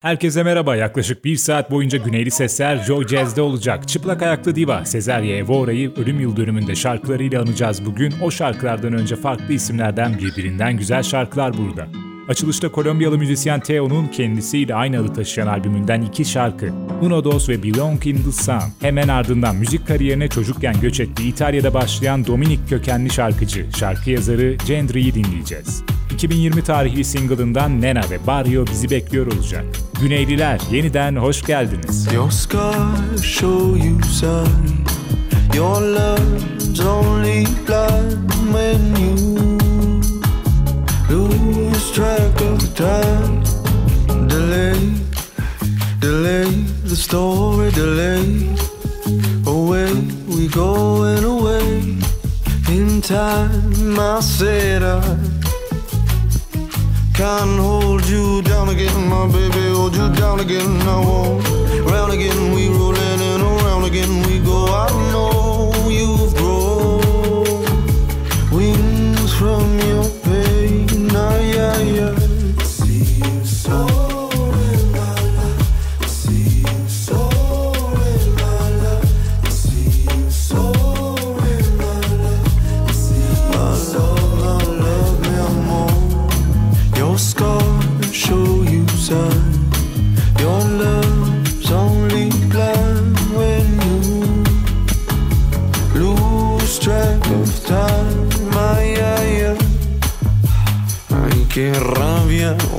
Herkese merhaba. Yaklaşık bir saat boyunca Güneyli Sesler Joy Jazz'de olacak. Çıplak Ayaklı Diva Sezerye Evora'yı ölüm yıl dönümünde şarkılarıyla anacağız bugün. O şarkılardan önce farklı isimlerden birbirinden güzel şarkılar burada. Açılışta Kolombiyalı müzisyen Teo'nun kendisiyle aynı adı taşıyan albümünden iki şarkı Uno Dos ve Belong in the Sun. Hemen ardından müzik kariyerine çocukken göç ettiği İtalya'da başlayan Dominik kökenli şarkıcı, şarkı yazarı Gendry'i dinleyeceğiz. 2020 tarihli single'ından Nena ve Barrio bizi bekliyor olacak. Güneyliler yeniden hoş geldiniz. Your scars show you son Your love's only blood when you track of time Delay, delay, the story delay Away, we going away In time I said I can't hold you down again, my baby. Hold you down again. I won't. Round again, we rolling and around again we go. I know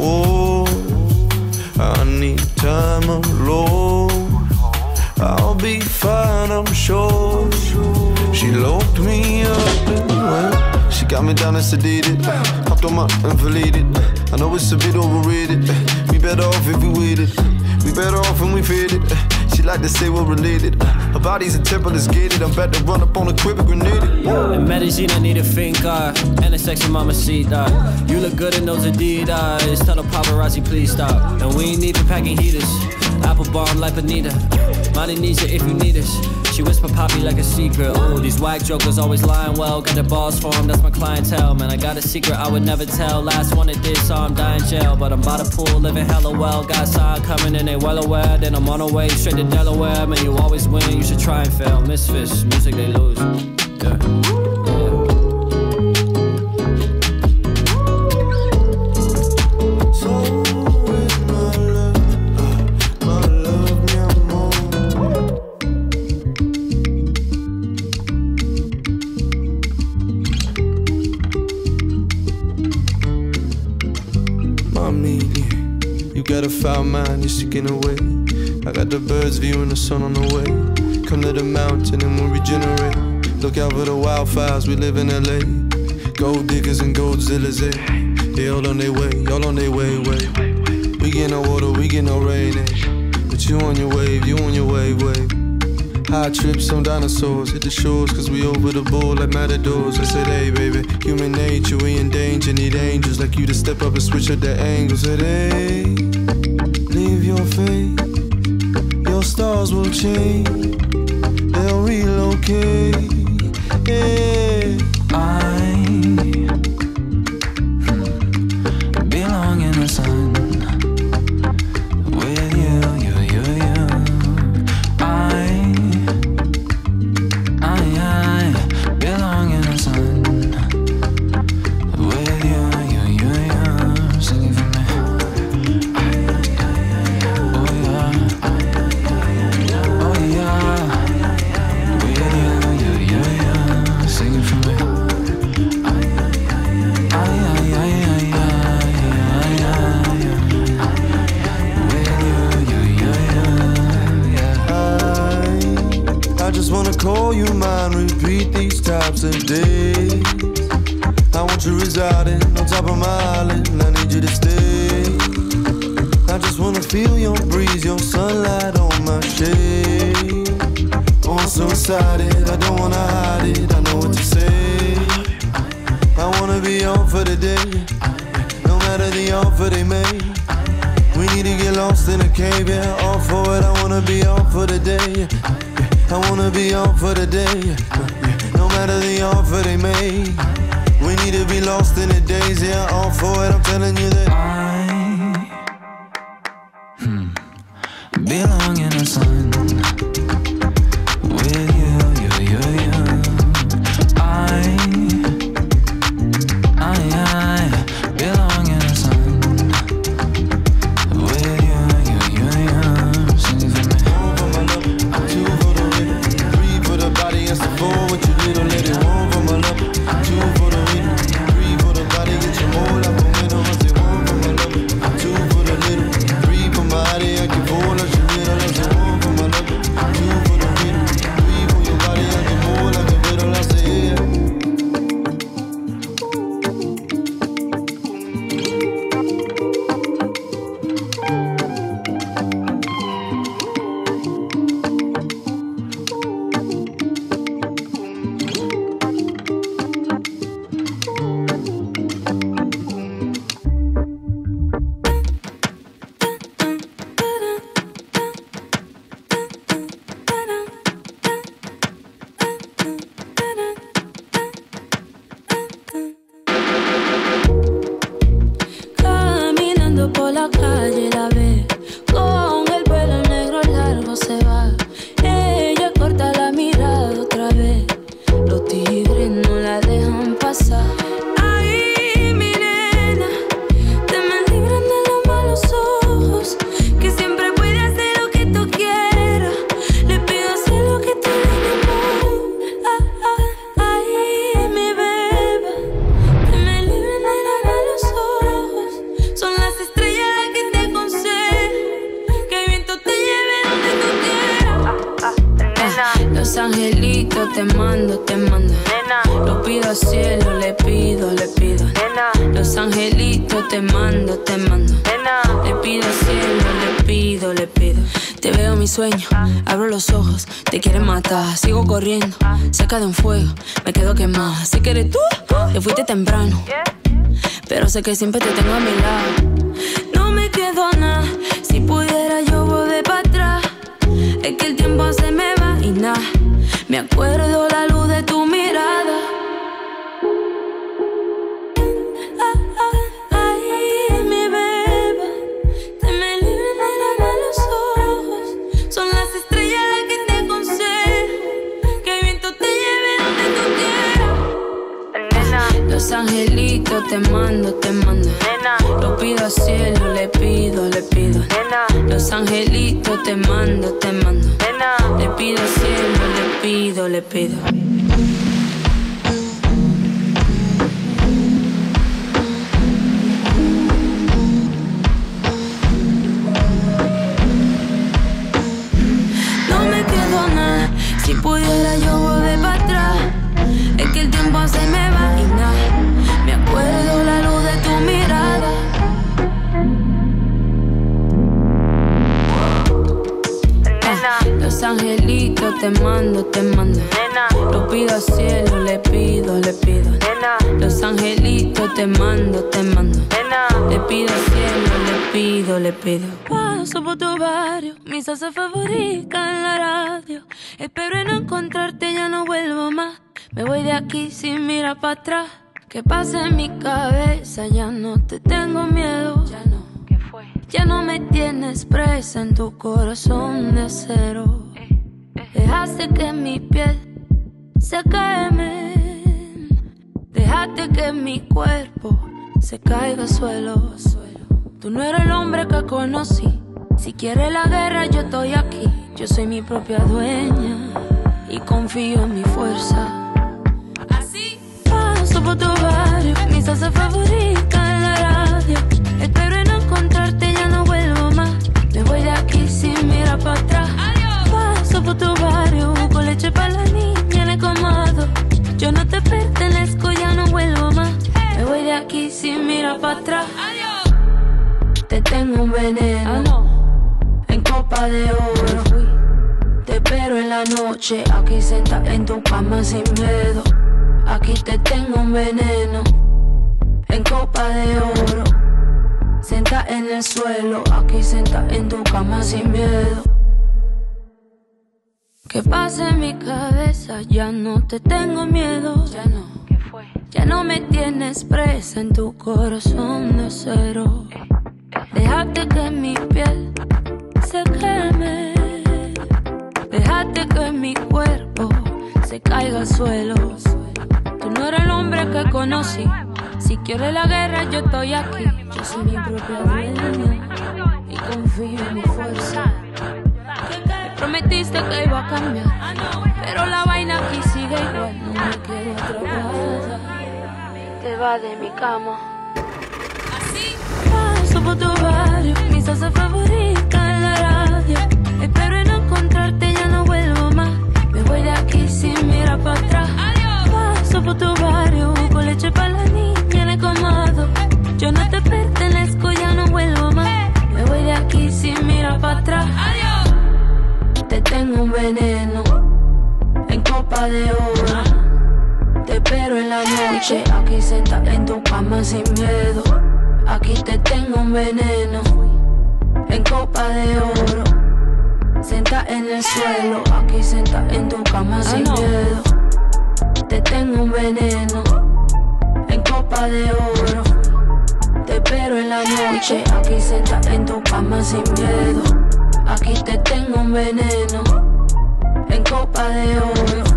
oh. I need time alone. I'll be fine, I'm sure. She locked me up and went. She got me down and sedated. Hopped on my invalidated. I know it's a bit overrated. We better off if we waited. We better off when we faded. She like to say we're related. Her body's a temple is gated. I'm about to run up on a quiver grenade. In Medellin, I need a finca and a sexy mamacita. You look good in those Adidas. Tell the paparazzi, please stop. And we ain't even packing heaters. Apple bomb like Bonita. Money needs it if you need us. She whisper poppy like a secret. Oh, these whack jokers always lying well. Got the balls for 'em, that's my clientele. Man, I got a secret I would never tell. Last one that did him die in jail. But I'm by the pool, living hella well. Got side coming and they well aware. Then I'm on the way straight to Delaware. Man, you always win, you should try and fail. Misfits, music they lose. Yeah. Foul mind, you're seeking away. I got the birds viewing the sun on the way. Come to the mountain and we'll regenerate. Look out for the wildfires, we live in LA. Gold diggers and goldzillas, eh? They all on their way, all on their way, way. We get no water, we get no rain, eh? But you on your wave, you on your wave, wave. High trips on dinosaurs, hit the shores, cause we over the board like matadors. I said, hey, baby, human nature, we in danger, need angels like you to step up and switch up the angles. Said, hey, change, Te veo mi sueño, abro los ojos Te quieren matar, sigo corriendo Cerca de un fuego, me quedo quemada Sé que eres tú, te fuiste temprano pero sé que siempre te tengo a mi lado. No me quedo nada, si pudiera yo volver para atrás. Es que el tiempo se me va y nada. Me acuerdo la Los angelitos te mando, te mando. Lo pido al cielo, le pido, le pido. Los angelitos te mando, te mando. Le pido al cielo, le pido, le pido. No me quedo nada, si pudiera yo volver para. Es que el tiempo se me va y nada. Me acuerdo la luz de tu mirada. Ah, Los angelitos te mando, te mando. Lo pido al cielo, le pido, le pido. Los angelitos te mando, te mando. Le pido al cielo, le pido, le pido. Paso por tu barrio, mi salsa favorita en la radio. Espero en no encontrarte, ya no vuelvo más. Me voy de aquí sin mirar para atrás. Que pasa en mi cabeza, ya no te tengo miedo. Ya no. ¿Qué fue? Ya no me tienes presa en tu corazón de acero. Dejaste que mi piel se queme. Dejaste que mi cuerpo se caiga al suelo. Tú no eres el hombre que conocí. Si quieres la guerra, yo estoy aquí. Yo soy mi propia dueña y confío en mi fuerza. Tu barrio, mi salsa favorita en la radio. Espero en encontrarte, ya no vuelvo más. Me voy de aquí sin mirar para atrás. Paso por tu barrio, con leche para la niña en el comado. Yo no te pertenezco, ya no vuelvo más. Me voy de aquí sin mirar para atrás. Te tengo un veneno en copa de oro. Te espero en la noche, aquí sentada en tu cama sin miedo. Aquí te tengo un veneno en copa de oro. Senta en el suelo, aquí senta en tu cama sin miedo. Que pasa en mi cabeza, ya no te tengo miedo. Ya no. Ya no me tienes presa en tu corazón de cero. Déjate que mi piel se queme. Déjate que mi cuerpo se caiga al suelo. Tú no eres el hombre que conocí. Si quieres la guerra, yo estoy aquí. Yo soy mi propia dueña y confío en mi fuerza. Me prometiste que iba a cambiar, pero la vaina aquí sigue igual. No me quedo atrapada. Te va de mi cama. Paso por tu barrio, mi salsa favorita de oro. Te espero en la noche, aquí sentada en tu cama sin miedo. Aquí te tengo un veneno en copa de oro. Senta en el suelo, aquí senta en tu cama sin miedo. Te tengo un veneno en copa de oro. Te espero en la noche, aquí senta en tu cama sin miedo. Aquí te tengo un veneno en copa de oro.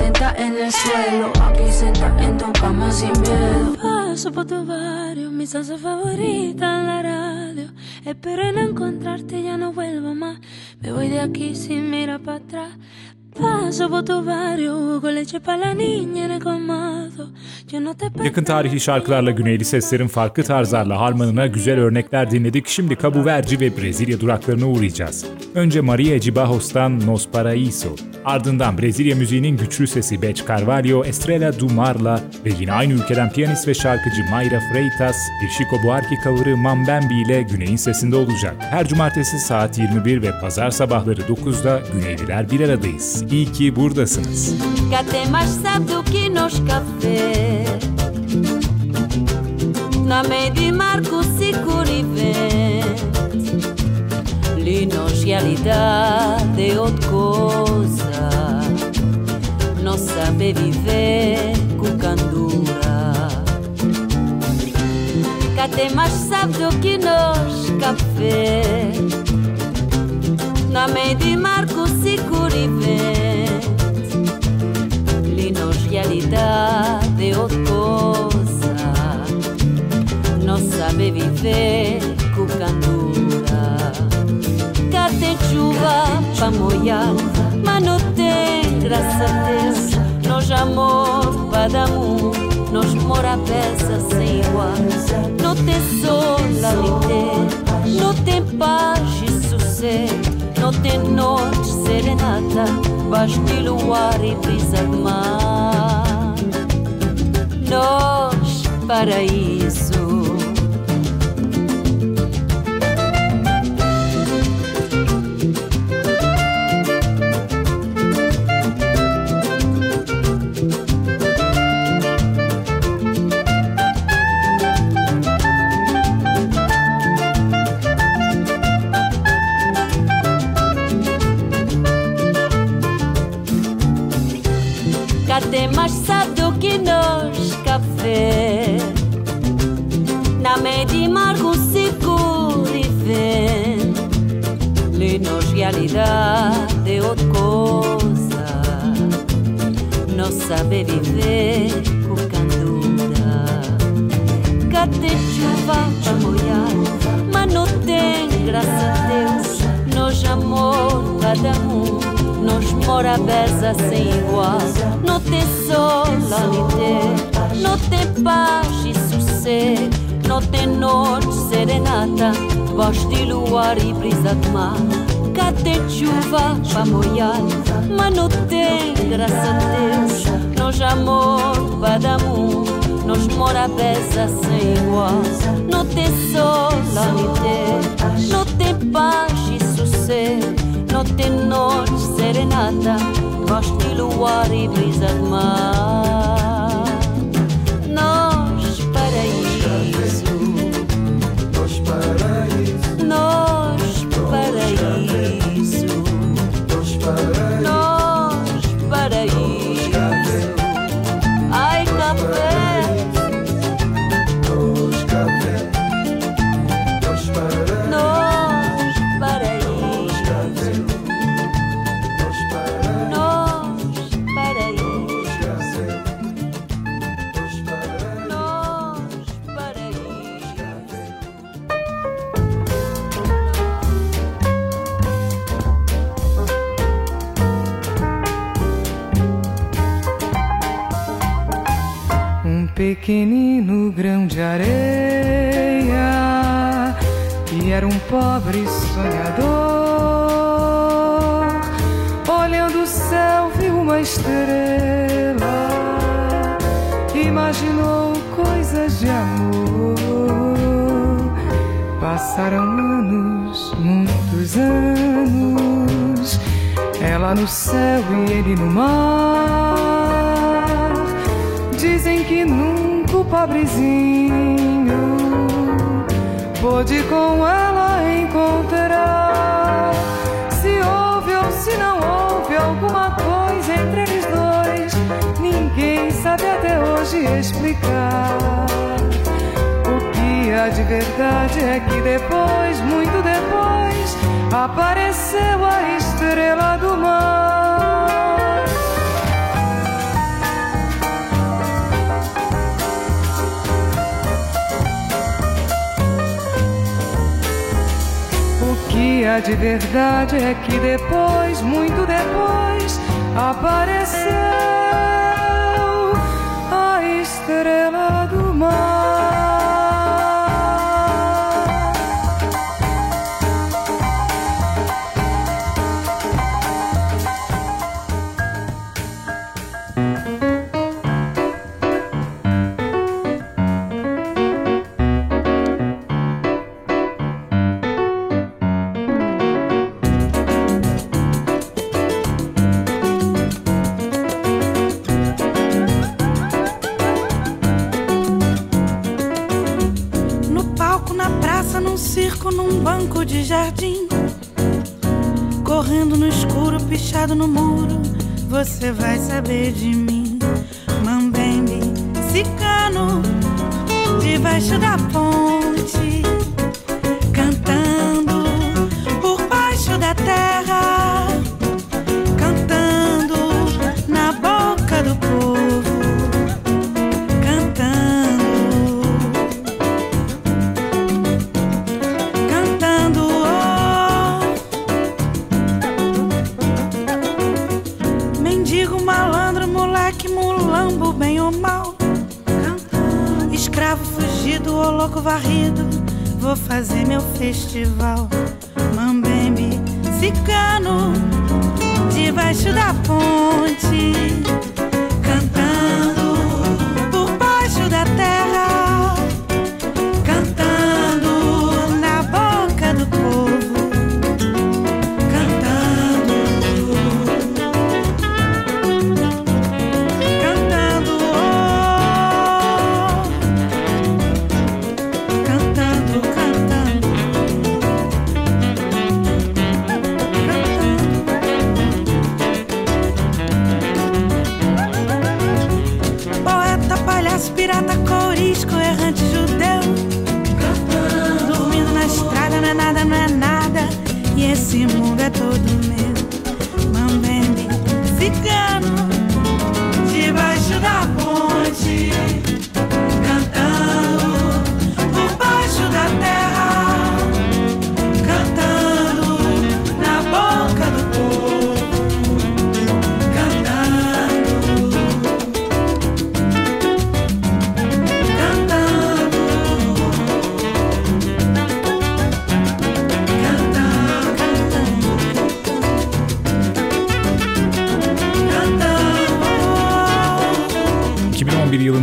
Senta en el suelo, aquí senta en tu cama sin miedo. Paso por tu barrio, mi salsa favorita en la radio. Espero en encontrarte, ya no vuelvo más. Me voy de aquí sin mirar para atrás. Yakın tarihi şarkılarla güneyli seslerin farklı tarzlarla harmanına güzel örnekler dinledik. Şimdi Cabo Verde ve Brezilya duraklarına uğrayacağız. Önce Maria de Barros'tan Nos Paraíso. Ardından Brezilya müziğinin güçlü sesi Beth Carvalho, Estrela do Mar'la ve yine aynı ülkeden piyanist ve şarkıcı Mayra Freitas, bir Chico Buarque cover'ı Mambembi ile Güney'in sesinde olacak. Her cumartesi saat 21 ve pazar sabahları 9'da Güneyliler bir aradayız. İyi ki buradasınız. Cate mais sabe do que nos café. Na meio Marco Sicurivent Linos realidade é outra coisa. Não sabe viver com candura Cate mais sabe do que nos café. Na meio Marco Sicurivent É outra coisa Não sabe viver com candura. Cá tem chuva pra molhar Mas não tem graça a Deus. Nós amor pra dar Nós mora peça sem igual. Não tem solidez Não tem paz e sossego. Não tem noite serenata Baixo de luar e brisa de mar Nós, paraíso tem graça a Deus Nós amor cada um Nós mora beza sem igual. Não tem solidez Não tem paz e sossego Não tem noite serenata Debaixo de luar e brisa de mar. Cá tem chuva pra molhar Mas não tem graça a Deus Nós amor pra dar Nós mora beza sem igual. Não tem solidez Não tem paz e sossego. Não tem noite serenata Gosto de luar e brisa de mar pequenino grão de areia que era um pobre sonhador. Olhando o céu, viu uma estrela, imaginou coisas de amor. Passaram anos, muitos anos, ela no céu e ele no mar. Dizem que nunca o pobrezinho pôde com ela encontrar. Se houve ou se não houve alguma coisa entre eles dois, ninguém sabe até hoje explicar. O que há de verdade é que depois, muito depois, apareceu a estrela do mar. Que há de verdade é que depois, muito depois, apareceu a estrela do mar. Jardim. Correndo no escuro, pichado no muro, você vai saber de mim. Mambembe, cicano, debaixo da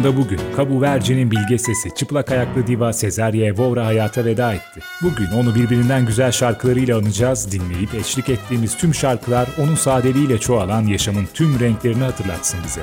2011 yılında bugün Cabo Verde'nin bilge sesi çıplak ayaklı diva Cesaria Evora hayata veda etti. Bugün onu birbirinden güzel şarkılarıyla anacağız, dinleyip eşlik ettiğimiz tüm şarkılar onun sadeliğiyle çoğalan yaşamın tüm renklerini hatırlatsın bize.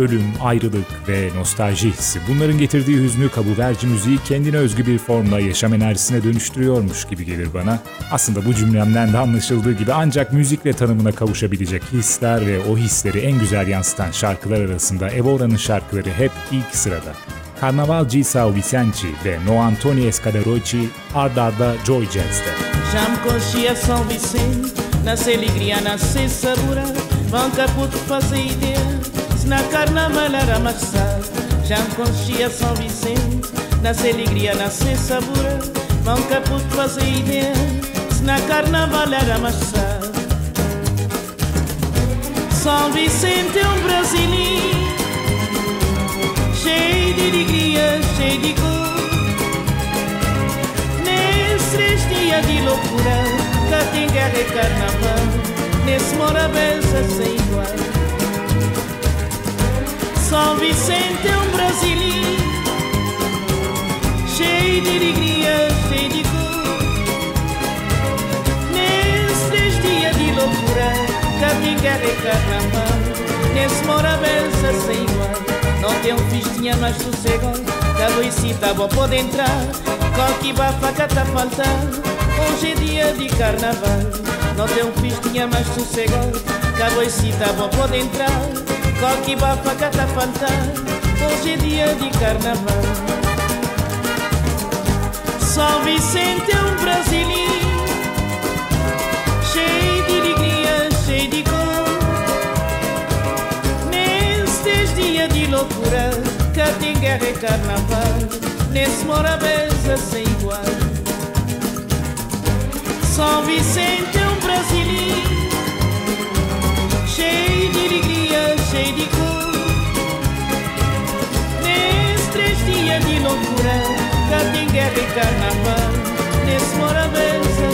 Ölüm, ayrılık ve nostalji hissi bunların getirdiği hüznü Cabo Verde müziği kendine özgü bir formla yaşam enerjisine dönüştürüyormuş gibi gelir bana. Aslında bu cümlemden de anlaşıldığı gibi ancak müzikle tanımına kavuşabilecek hisler ve o hisleri en güzel yansıtan şarkılar arasında Evora'nın şarkıları hep ilk sırada. Carnaval de São Vicente ve No Antoni Escadaroci ard arda Joy Jazz'de. Já me conhecia São Vicente, nasce alegria, nasce sabura, vão caputo fazer ideia, se na carnaval era amassado. Já me conhecia São Vicente, nasce alegria, nasce sabura, vão caputo fazer ideia, se na carnaval era amassado. São Vicente é um brasileiro, cheio de alegria, cheio de cor. Nesses três dias de loucura, cá tem guerra e carnaval, nesse morabeza sem igual. São Vicente é um brasileiro, cheio de alegria, cheio de cor. Nesses dias de loucura, guerra e carnaval, nesse morabeza sem igual. Não tem um festinha mais sossego Cada cita bom pode entrar Qualquer bafaca tá faltando Hoje é dia de carnaval Não tem um festinha mais sossego Cada cita bom pode entrar Qualquer bafaca tá faltando Hoje é dia de carnaval. São Vicente é um brasileiro Cheio de alegria, cheio de cor. Nestes dias de loucura Cá tem guerra e carnaval Nesse morabeza sem igual. São Vicente é um brasileiro cheio de cor. Nestes dias de loucura Cá tem guerra e carnaval Nesse morabeza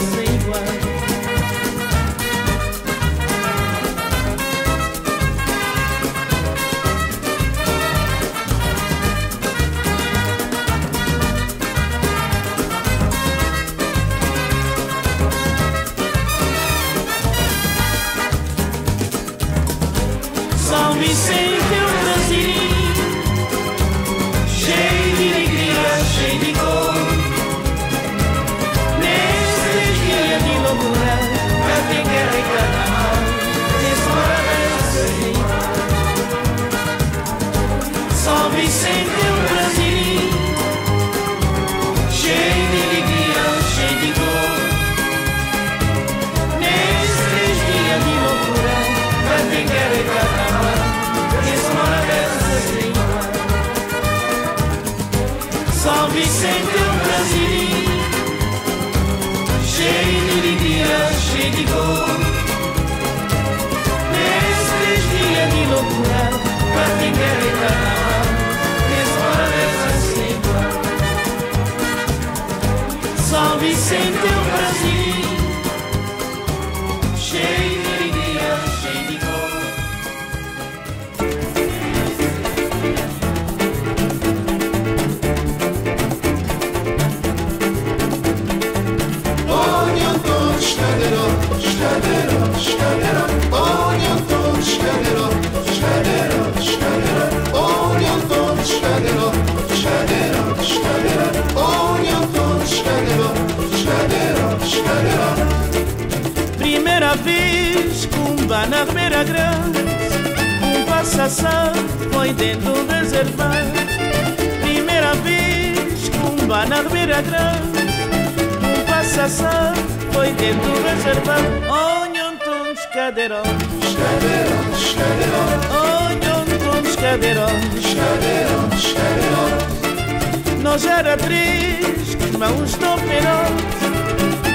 alegria, cheio Primeira vez Cumba na Feira Grande. Um passação foi dentro do reservado Primeira vez Cumba na Feira Grande. Um passação foi dentro do reservado Onham tons cadeirão Skadero, skadero, Onham tons cadeirão skadero, skadero. Nós era três mãos do perote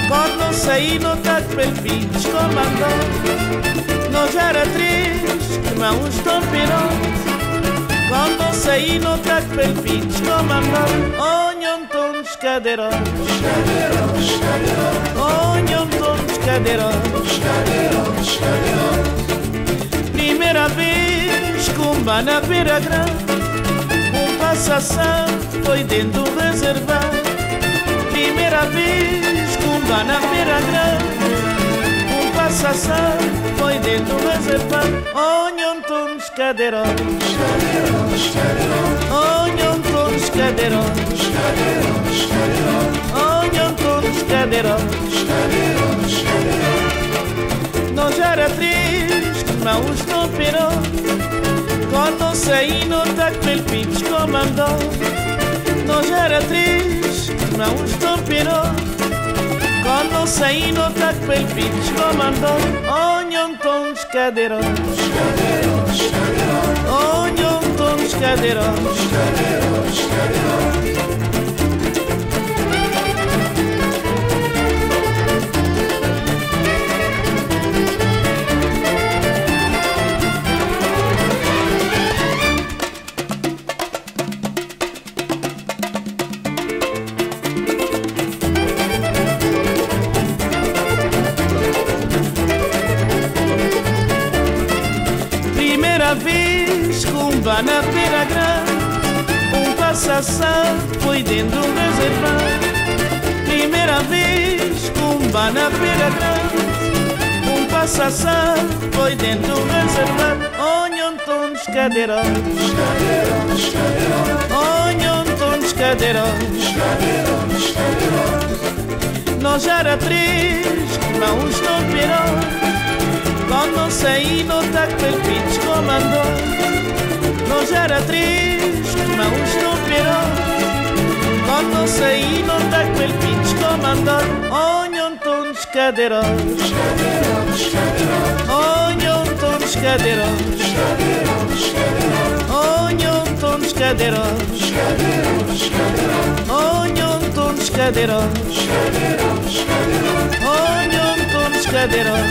Quando saí no taco pelpins comandou Nós era três mãos do perote Quando saí no taco pelpins comandou Onham tons cadeirão Skadero, skadero, Onham tons Primeira vez Cumba na Beira Grande Um passação foi dentro do reservado Primeira vez Cumba na Beira Grande Um passação foi dentro do reservado Onham tons cadeirão Skadero, skadero, Onham cadeirão skadero, skadero. Cadeirão. Skadero, skadero. Nós era mãos no peró Quando saí no taco pelpins comandou Nós era mãos no peró Quando saí no taco pelpins comandou Onham tons cadeirão Skadero, skadero, Onham tons cadeirão skadero, skadero. Foi dentro de um reservado Primeira vez com um na Pera Grande Um passação foi dentro de um reservado Onham tons cadeiros Onham tons cadeiros Nós já era três, mãos no perão quando saí no pitch comandò Non c'era triste ma un stupiro se inonda quel pinch comandor Ognon ton shkaderor Ognon ton shkaderor Ognon ton shkaderor Ognon ton shkaderor Ognon ton shkaderor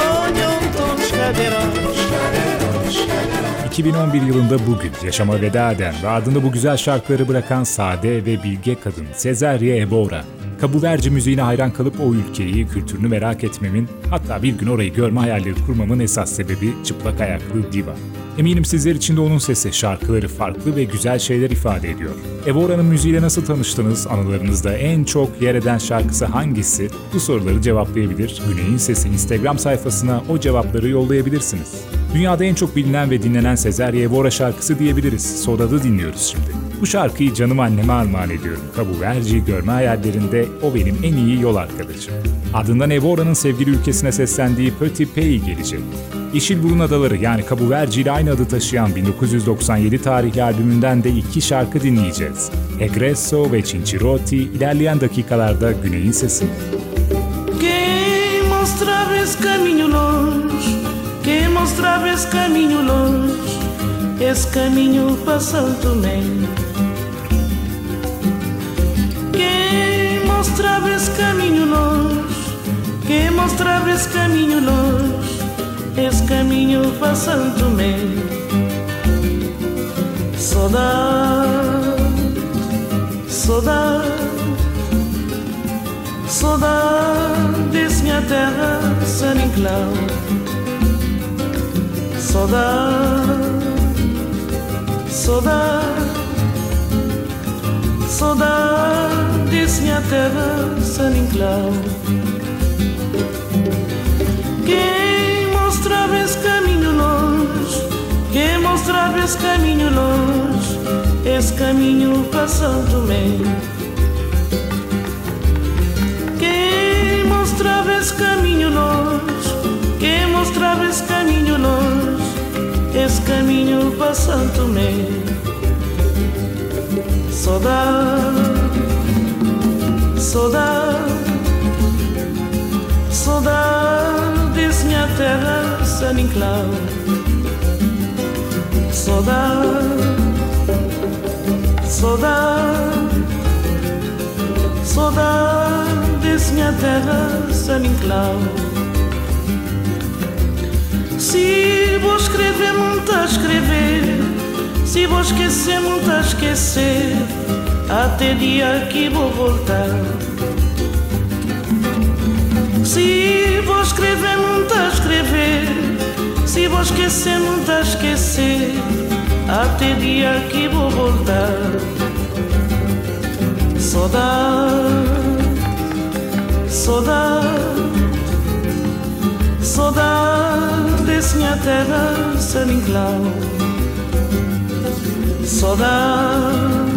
Ognon ton shkaderor 2011 yılında bugün yaşama veda eden ve ardında bu güzel şarkıları bırakan sade ve bilge kadın Cesaria Evora. Kabuverci müziğine hayran kalıp o ülkeyi, kültürünü merak etmemin, hatta bir gün orayı görme hayalleri kurmamın esas sebebi çıplak ayaklı diva. Eminim sizler için de onun sesi, şarkıları farklı ve güzel şeyler ifade ediyor. Evora'nın müziğiyle nasıl tanıştınız? Anılarınızda en çok yer eden şarkısı hangisi? Bu soruları cevaplayabilir. Güney'in Sesi Instagram sayfasına o cevapları yollayabilirsiniz. Dünyada en çok bilinen ve dinlenen Sezerye Evora şarkısı diyebiliriz. Soda'da dinliyoruz şimdi. Bu şarkıyı canım anneme armağan ediyorum. Kabu Verci görme hayallerinde o benim en iyi yol arkadaşım. Ardından Evora'nın sevgili ülkesine seslendiği Petit Pays gelecek. Yeşilburun Adaları yani Kabu Verci ile aynı adı taşıyan 1997 tarihli albümünden de iki şarkı dinleyeceğiz. Egresso ve Cincirotti ilerleyen dakikalarda Güney'in sesi. Quem mostrava esse caminho longe esse caminho longe Esse mostrava esse caminho longe Quem mostrava esse caminho longe esse caminho para Santo Tomé. Saudade, saudade, saudade desse minha terra, San Inclau. Saudade, saudade, saudade minha terra, San Inclau. mostrava esse caminho longe, que mostrava esse caminho longe, esse caminho São Tomé. Quem mostrava esse caminho longe, quem mostrava esse caminho longe, esse caminho São Tomé. Saudade, saudade, saudade desse minha terra sunny cloud. Saudade, saudade, saudade minha terra, sunny cloud. Se vou escrever, muito a escrever. Se vou esquecer, muito a esquecer. Até dia que vou voltar. Se vou escrever, a escrever. Se vou esquecer, não esquecer Até dia que vou voltar Saudade, saudade Saudade desse minha terra, Inclau Saudade, saudade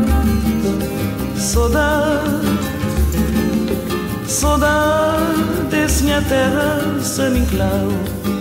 minha terra, San Inclau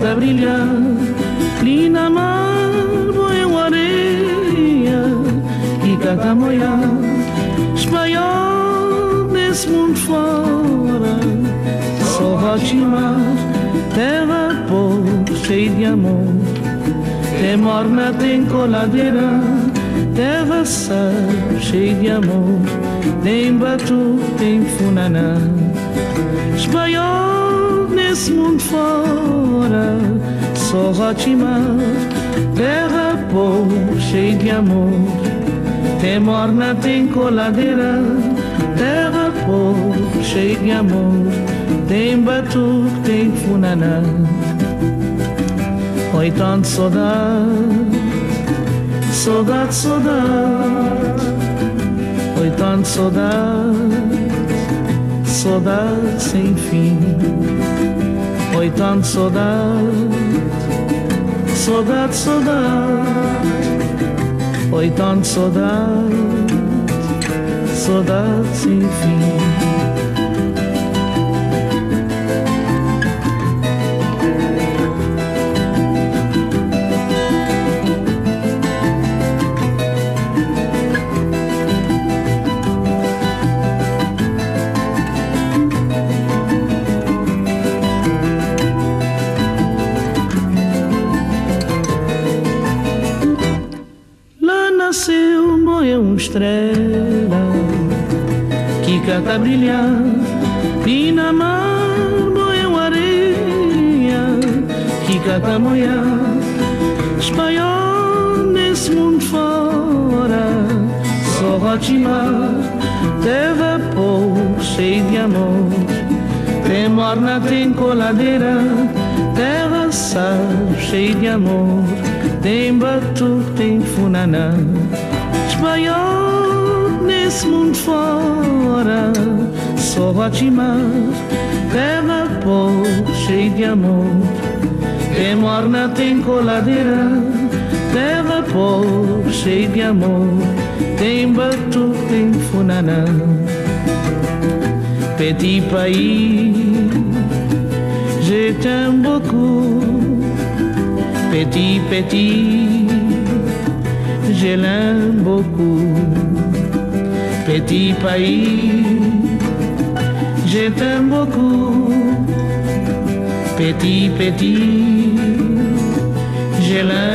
que cada brilhar. Ali na mar boi uma areia que cada moiar espanhol desse mundo fora só rotimar terra povo cheio de amor. Tem morna, tem coladeira Terra sal, cheio de amor. Tem batu, tem funaná. Espanhol mundo fora Só rotimar Terra cheio de amor Tem morna, tem coladeira Terra cheio de amor Tem batu, tem funaná Oi, tanto saudade, saudade, saudade. Oi, tanto saudade, saudade sem fim. Oi, tanto saudade, saudade, saudade. Oi, tanto saudade, saudade sem fim. Que canta brilhar e na moia uma areia que canta moia espanhol nesse mundo fora. Só rotimar terra povo cheio de amor. Tem morna, tem coladeira terra sal cheio de amor. Tem batu, tem funaná. Espanhol nesse mundo fora Só rotimar Terra povo, cheio de amor. Tem morna, tem coladeira. Terra povo, cheio de amor. Tem batu, tem funaná. Petit pays Je t'aime beaucoup. Petit, petit, je l'aime beaucoup. Petit pays, je t'aime beaucoup. Petit, petit, je l'aime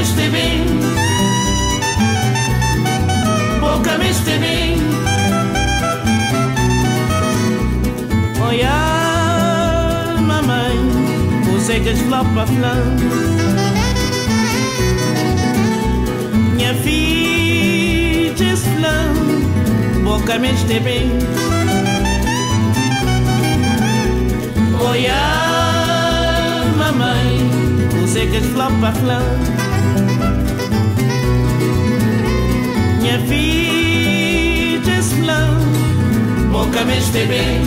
Boca me este bem Boca me este bem Olha mamãe Você que esflapa flã Minha filha esflã Boca me este bem Olha mamãe Você que esflapa flã Minha filha esflã Boca me este bem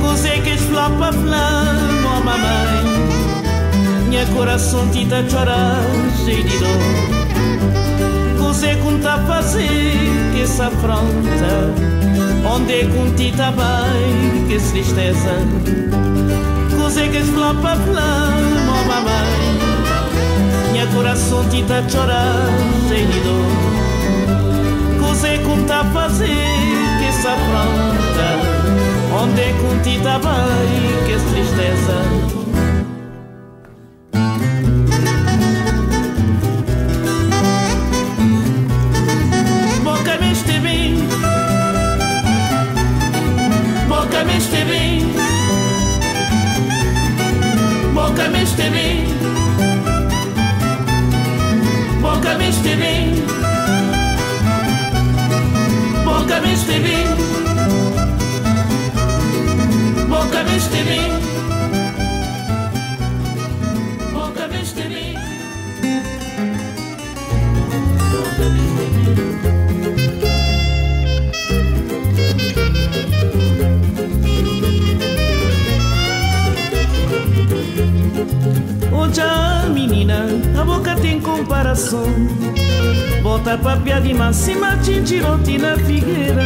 Você que esflapa flã Oh mamãe. Minha coração te tá chorar cheio de dor. Você como tá fazer que se afronta. Onde conti tá bem que se tristeza. Você que esflapa mamãe Chorar cheio de dor como tá fazer que se afronta Onde conti tá bem que se tristeza? Boca me este bem. Boca me este bem Este bem Boca este bem Boca me este tem comparação. Bota papia de máxima, na figueira.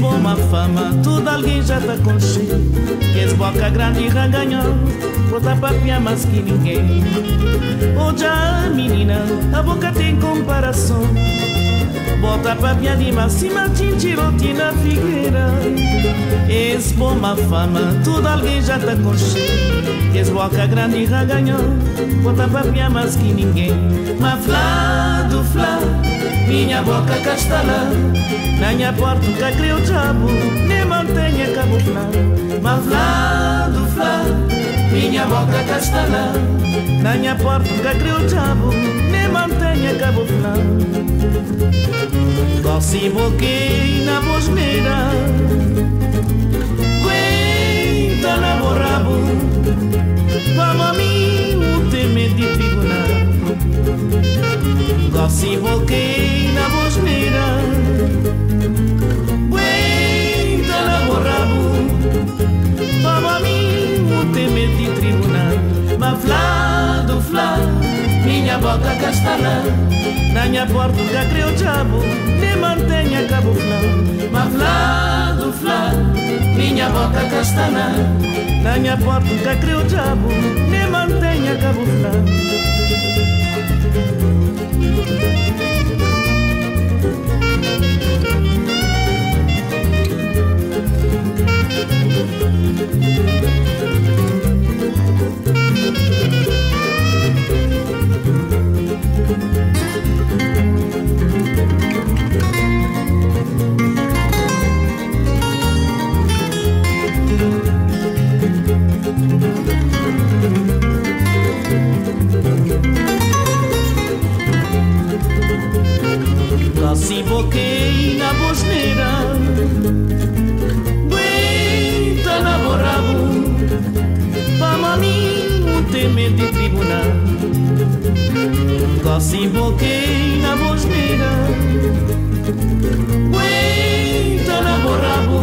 Bom uma fama, tudo alguém já tá com cheio Esse boca grande já ganhou Bota papia mais que ninguém. Oja menina, a boca tem comparação Bota papia de máxima, tintirote na figueira Esse bom uma fama, tudo alguém já tá com cheio Esse boca grande já ganhou Bota papia mais que ninguém. Mas flá do flá Minha boca castala Na minha porta nunca criou diabo Nem mantenha cabo flá Mas flá do flá Minha boca castala Na minha porta criou diabo Nem mantenha cabo flá Doce boquei na bosneira Aguenta na borrabo. Vamos a mim o teme de tribunal. Doce boquei na bosneira flá do flá, minha boca castelã. Na minha portuga cria o diabo, me mantenha cabo flá. Mas flá do flá, minha boca castelã. Na minha portuga cria o diabo, me mantenha cabo flá. Thank you. Assim boquei na bosneira. Aguenta na borrabo maminho ter medo de tribunal Assim boquei na bosneira. Aguenta na borrabo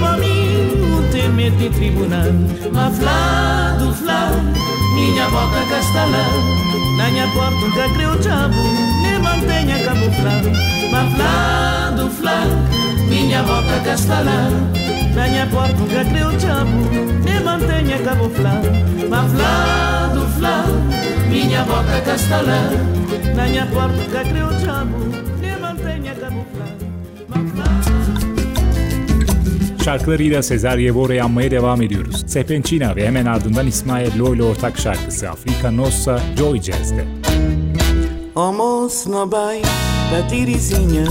maminho ter medo de tribunal. Mas flá Minha boca castalã Na minha porta um creu o diabo Nem mantenha camuflado. Mas flá do flá Minha boca castalã Na minha porta um creu o diabo Nem mantenha camuflado. Mas flá do flá Minha boca castalã Na minha porta um creu o diabo Şarkılarıyla Sezer Yevora'yı anmaya devam ediyoruz. Sepençina ve hemen ardından İsmail Lo ile ortak şarkısı Afrika Nossa Joy Jazz'de. Almoço no bem, da tirizinha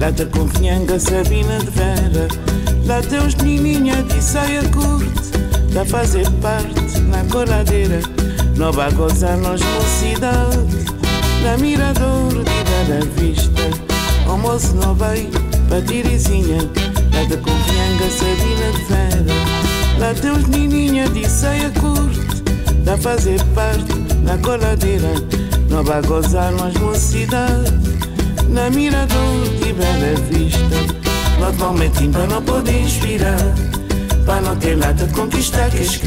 Lá da confiança Sabina de Vera Lá teus menininha de saia curta Da fazer parte na coladeira Nova gozar nos mocidade Na mirador de dar a vista Almoço no bem, da tirizinha Lá da confiança Sabina de Vera Lá teus menininha de saia curta Da fazer parte na coladeira. Nova gozar nós mocidade. Na mirador de bela vista Normalmente para não poder inspirar. Para não ter lata de conquistar que és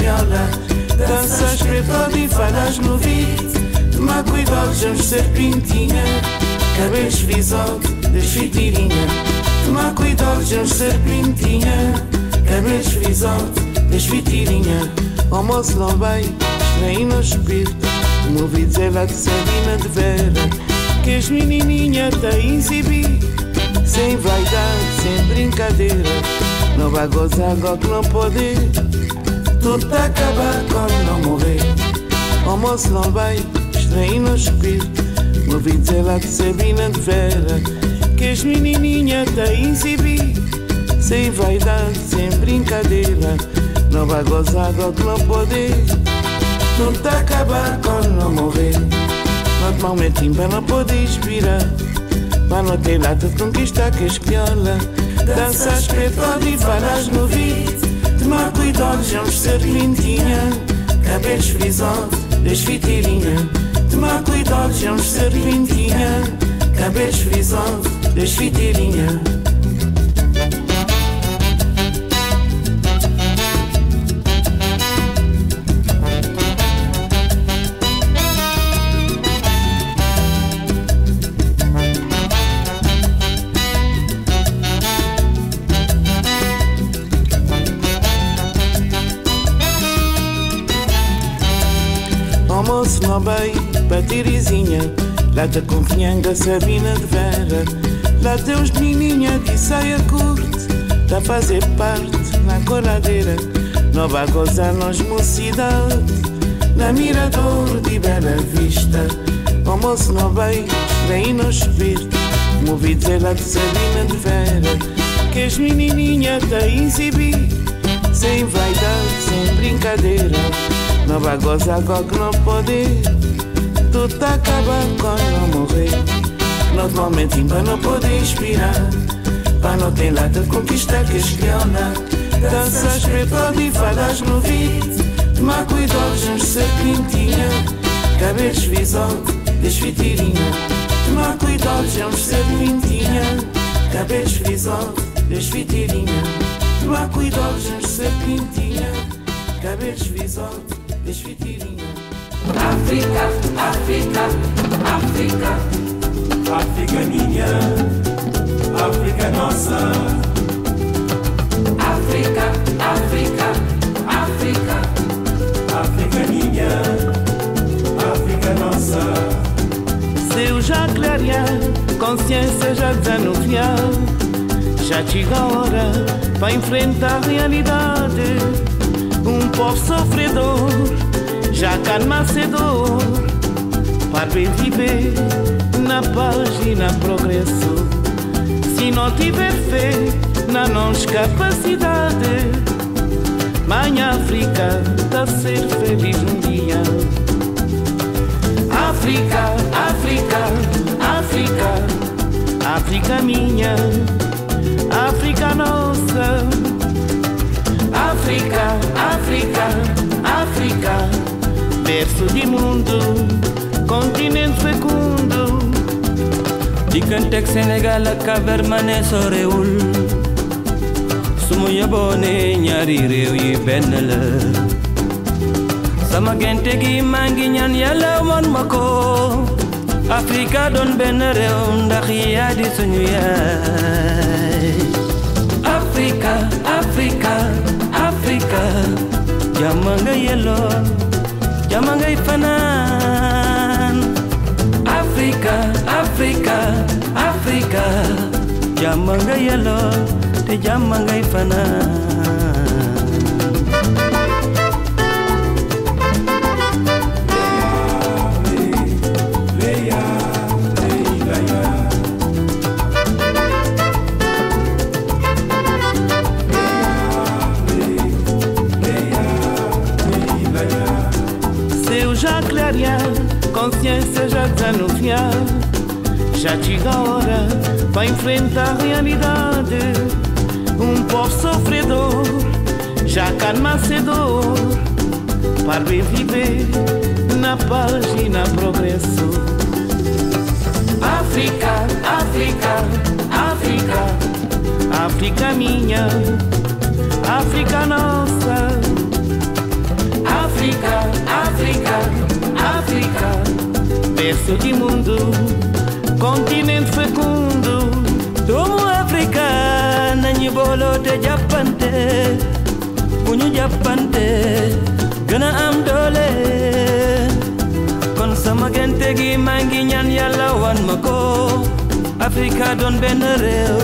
Danças preto e falas no vídeo. Tomar cuidado, serpentinha Cabelos visote, desfitirinha Tomar cuidado, de serpentinha Cabelos visote, desfitirinha Almoço não vai, estranho no espírito me ouvi dizer lá de Sabina de Vera Que as menininha tá exibir Sem vaidade, sem brincadeira Não vai gozar agora que não pode Tudo tá acabar quando não morrer Almoço não vai, estranho no espírito Me ouvi dizer lá de Sabina de Vera As menininha tá exibir Sem vaidade, sem brincadeira Não vai gozar agora que não pode não tá acabar quando não morrer. Normalmente para não poder inspirar Para não ter lata de conquistar que esquiola. Danças preto e falas no vídeo Tomar cuidado, já uns serpentinha. Cabelos frisosos, desfitirinha Tomar cuidado, já uns serpentinha. Cabelos frisosos, desfitirinha almoço no bem, para tirizinha Lá da confiança Sabina de Vera Lá teus menininha de saia curta Tá fazer parte na coladeira Nova gozar nos mocidade. Na mirador de bela vista. Almoço no bem, bem no espírito Movi dizer lá de Sabina de Vera Que as menininha tá exibir. Sem vaidade, sem brincadeira. Vai gozar agora que não pode Tudo tá quando não morrer Normalmente para não poder inspirar. Para não ter lata de conquistar que escleona Danças preto e falas no vídeo Tomar cuidado, gente serpentinha Cabelos visote, desfitirinha. Tomar cuidado, gente serpentinha Cabelos visote, desfitirinha. Tomar cuidado, gente serpentinha Cabelos visote desfitirinha. África, África, África. África minha, África nossa. África, África, África. África minha, África nossa. Seu já clarear, consciência já desanuviar. Já chega a hora para enfrentar a realidade um povo sofredor, já calma cedor, para bem viver na paz e na progresso. Se não tiver fé na nossa capacidade, mãe África tá ser feliz um dia. África, África, África, África minha, África nossa. África, África, África, berço de mundo, continente fecundo. digganteeg Sénégal ak Cabermané sorewul su ma ne ñaari réew yi benn la sama gente gi maa ngi ñaan yàlla won ma ko Afrika doon benn réew ndax yaa di suñu yaay Afrika Afrika Afrika. Jàmm nga yelloo jàmm jàmm nga yelloo te fanaan Seu já clarear, consciência já desanuviar. Já chega a hora para enfrentar a realidade. Um povo sofredor, já calma cedor. Para viver na paz e na progresso. África, África, África, África minha, África nossa. África, África, África, berço de mundo, continente fecundo. doomu Afrika nañu booloo te jàppante bu ñu jàppante am doole kon sama gente gi maa ngi ñaan yàlla wan ma ko Afrika doon benn réew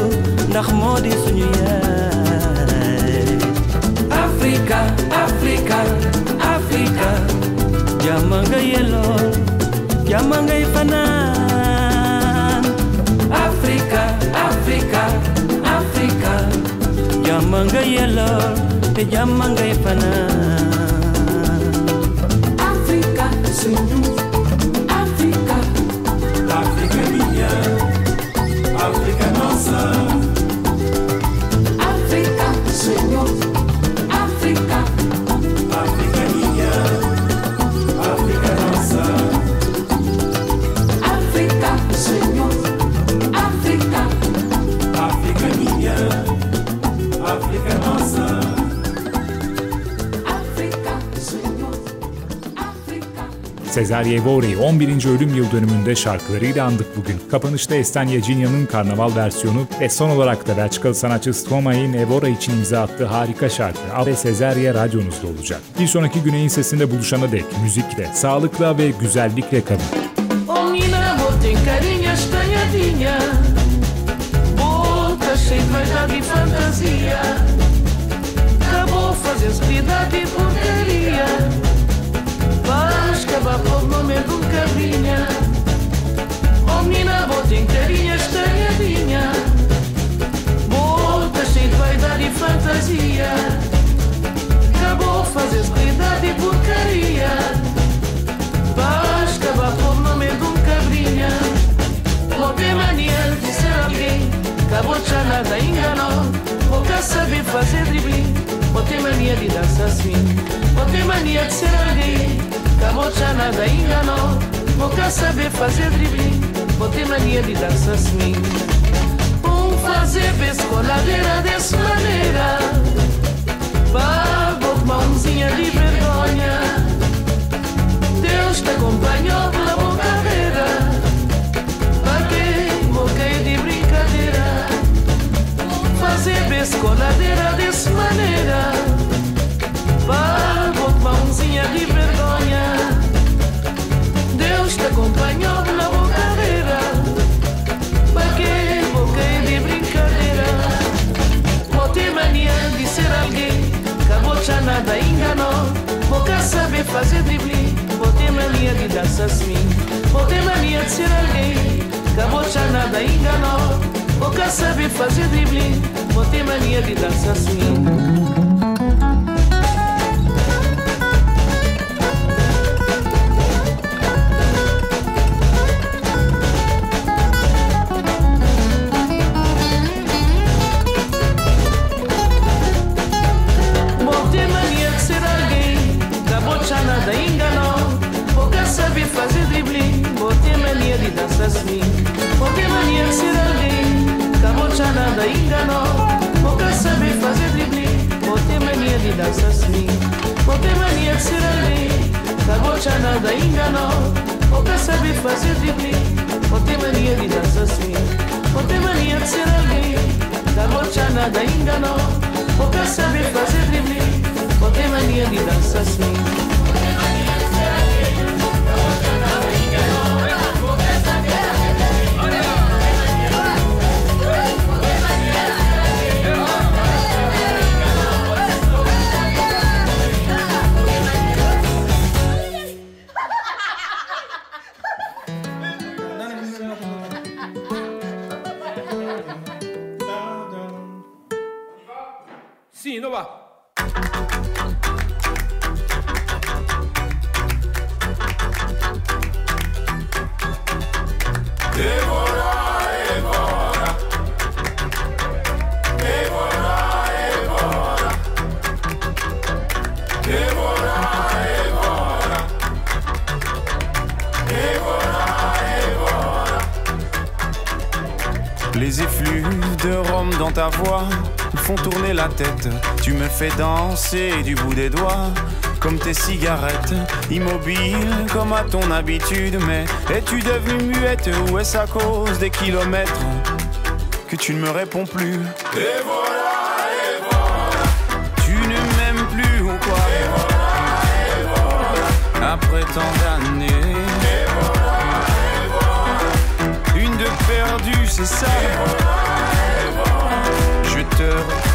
ndax moo suñu yaay Afrika Afrika Afrika jàmm nga yelloo jàmm ngay fanaan Africa, Africa, Jamanga yellow, the Jamanga pana. Africa, Sezar Yevore'yi 11. ölüm yıl dönümünde şarkılarıyla andık bugün. Kapanışta Esten Yecinyan'ın karnaval versiyonu ve son olarak da Belçikalı sanatçı Stromae'in Evora için imza attığı harika şarkı Ave Sezerye radyonuzda olacak. Bir sonraki Güney'in sesinde buluşana dek müzikle, sağlıkla ve güzellikle kalın. Acabou fazendo e porcaria Acabar por nome de um cabrinha Oh menina, tem carinha estranhadinha Boca cheia de vaidade e fantasia Acabou fazendo piedade e porcaria Vais por nome de um cabrinha ter mania de ser alguém Acabou de nada enganou Vou cá saber fazer dribbling Vou ter mania de dançar Vou ter mania de ser alguém de nada enganou Vou cá saber fazer Vou ter mania de dançar swing Um fazer bescoladeira dessa maneira Pago mãozinha de vergonha Deus te acompanhou Fazer bescoladeira dessa maneira. Pago mãozinha de vergonha. Deus te acompanhou pela boa carreira. Paguei, moquei de brincadeira? Vou ter mania de ser alguém. Acabou já nada enganou. Cá saber fazer dribbling Vou ter mania de swing Vou ter mania de ser alguém. Acabou já nada enganou. Cá saber fazer dribbling Vou ter mania de dançar tête. Tu me fais danser du bout des doigts, comme tes cigarettes, immobile comme à ton habitude. Mais es-tu devenue muette ou est-ce à cause des kilomètres que tu ne me réponds plus? Et voilà, et voilà. Tu ne m'aimes plus ou quoi? Après tant d'années. Une de perdue, c'est ça. Je te.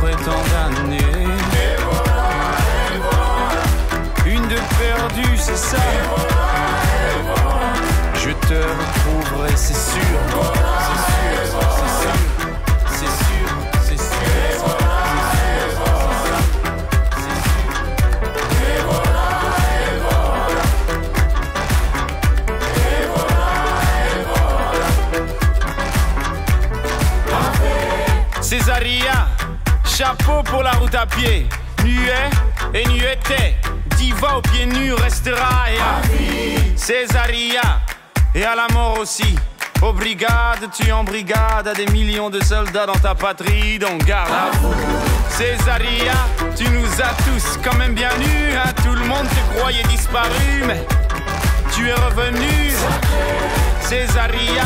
Après tant d'années. Une de perdue, c'est ça. Je te retrouverai, c'est sûr. C'est sûr, c'est sûr. C'est chapeau pour la route à pied. Nuet et nueté, diva aux pieds nus restera et à. Césaria, et à la mort aussi. Aux brigades, tu en brigade à des millions de soldats dans ta patrie, donc garde. Césaria, tu nous as tous quand même bien nus, hein. tout le monde te croyait disparu, mais tu es revenu. Césaria,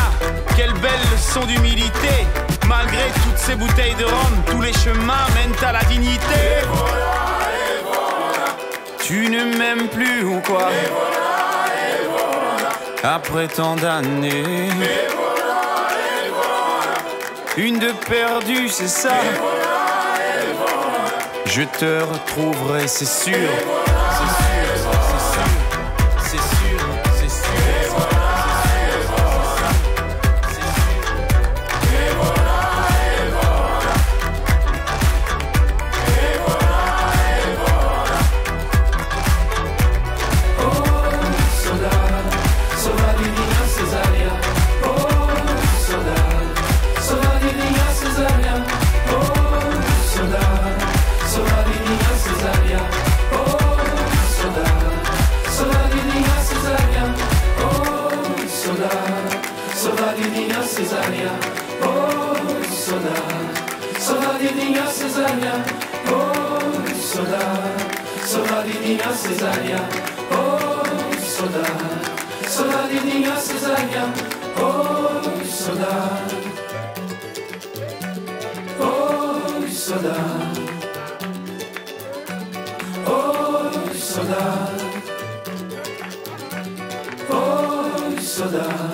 quelle belle leçon d'humilité. Malgré toutes ces bouteilles de rhum, tous les chemins mènent à la dignité. Tu ne m'aimes plus ou quoi? Après tant d'années. Une de perdue, c'est ça? Je te retrouverai, c'est sûr. C'est sûr, minha cesárea. Oh, saudade, saudade minha cesárea. Oh, saudade, oh, saudade, oh, saudade, oh, saudade.